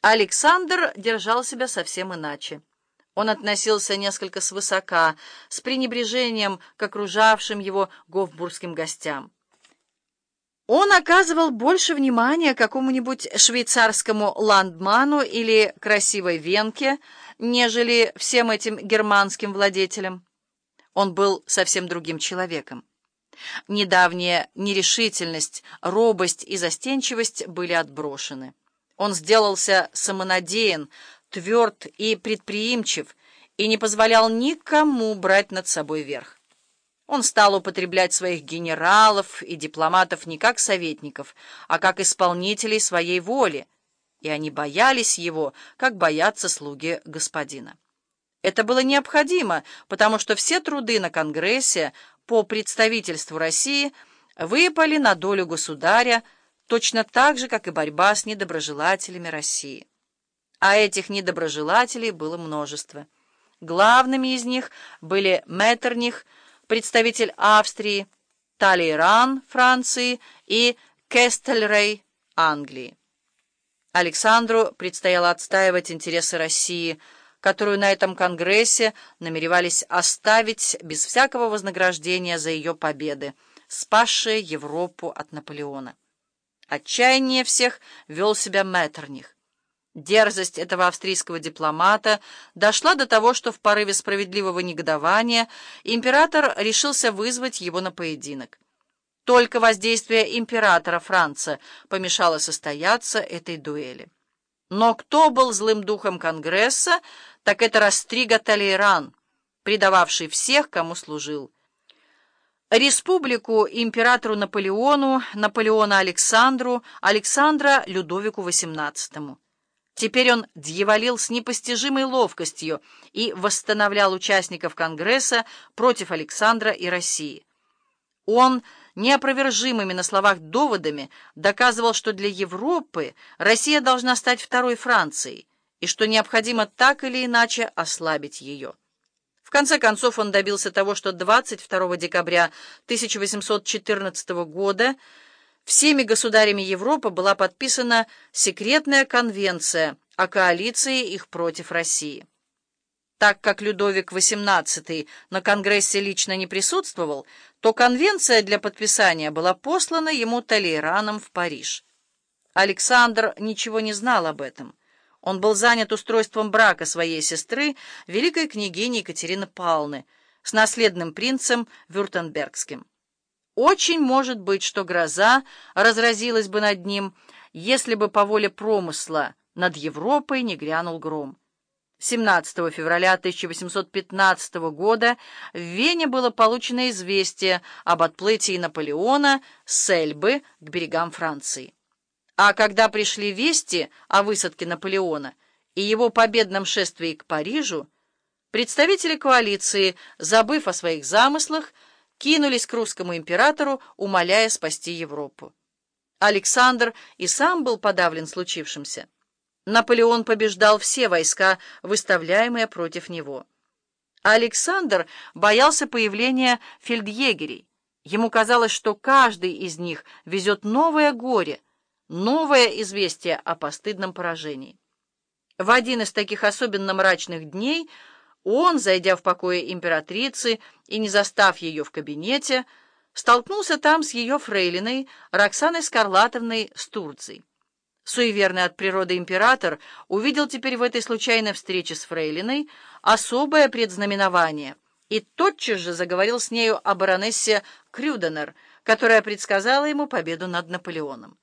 Александр держал себя совсем иначе. Он относился несколько свысока, с пренебрежением к окружавшим его гофбургским гостям. Он оказывал больше внимания какому-нибудь швейцарскому ландману или красивой венке, нежели всем этим германским владетелям. Он был совсем другим человеком. Недавняя нерешительность, робость и застенчивость были отброшены. Он сделался самонадеян, тверд и предприимчив, и не позволял никому брать над собой верх. Он стал употреблять своих генералов и дипломатов не как советников, а как исполнителей своей воли, и они боялись его, как боятся слуги господина. Это было необходимо, потому что все труды на Конгрессе по представительству России выпали на долю государя, точно так же, как и борьба с недоброжелателями России. А этих недоброжелателей было множество. Главными из них были Меттерних, представитель Австрии, Талейран, Франции и Кестельрей, Англии. Александру предстояло отстаивать интересы России, которую на этом конгрессе намеревались оставить без всякого вознаграждения за ее победы, спасшие Европу от Наполеона. Отчаяние всех вел себя Меттерних. Дерзость этого австрийского дипломата дошла до того, что в порыве справедливого негодования император решился вызвать его на поединок. Только воздействие императора Франца помешало состояться этой дуэли. Но кто был злым духом Конгресса, так это Растрига Талейран, предававший всех, кому служил. Республику императору Наполеону, Наполеона Александру, Александра Людовику XVIII. Теперь он дьяволил с непостижимой ловкостью и восстановлял участников Конгресса против Александра и России. Он неопровержимыми на словах доводами доказывал, что для Европы Россия должна стать второй Францией и что необходимо так или иначе ослабить ее. В конце концов он добился того, что 22 декабря 1814 года всеми государями Европы была подписана секретная конвенция о коалиции их против России. Так как Людовик XVIII на Конгрессе лично не присутствовал, то конвенция для подписания была послана ему Толейраном в Париж. Александр ничего не знал об этом. Он был занят устройством брака своей сестры, великой княгини Екатерины Палны, с наследным принцем Вюртембергским. Очень может быть, что гроза разразилась бы над ним, если бы по воле промысла над Европой не грянул гром. 17 февраля 1815 года в Вене было получено известие об отплытии Наполеона с Эльбы к берегам Франции. А когда пришли вести о высадке Наполеона и его победном шествии к Парижу, представители коалиции, забыв о своих замыслах, кинулись к русскому императору, умоляя спасти Европу. Александр и сам был подавлен случившимся. Наполеон побеждал все войска, выставляемые против него. Александр боялся появления фельдъегерей. Ему казалось, что каждый из них везет новое горе — новое известие о постыдном поражении. В один из таких особенно мрачных дней он, зайдя в покое императрицы и не застав ее в кабинете, столкнулся там с ее фрейлиной Роксаной Скарлатовной Стурцей. Суеверный от природы император увидел теперь в этой случайной встрече с фрейлиной особое предзнаменование и тотчас же заговорил с нею о баронессе Крюденер, которая предсказала ему победу над Наполеоном.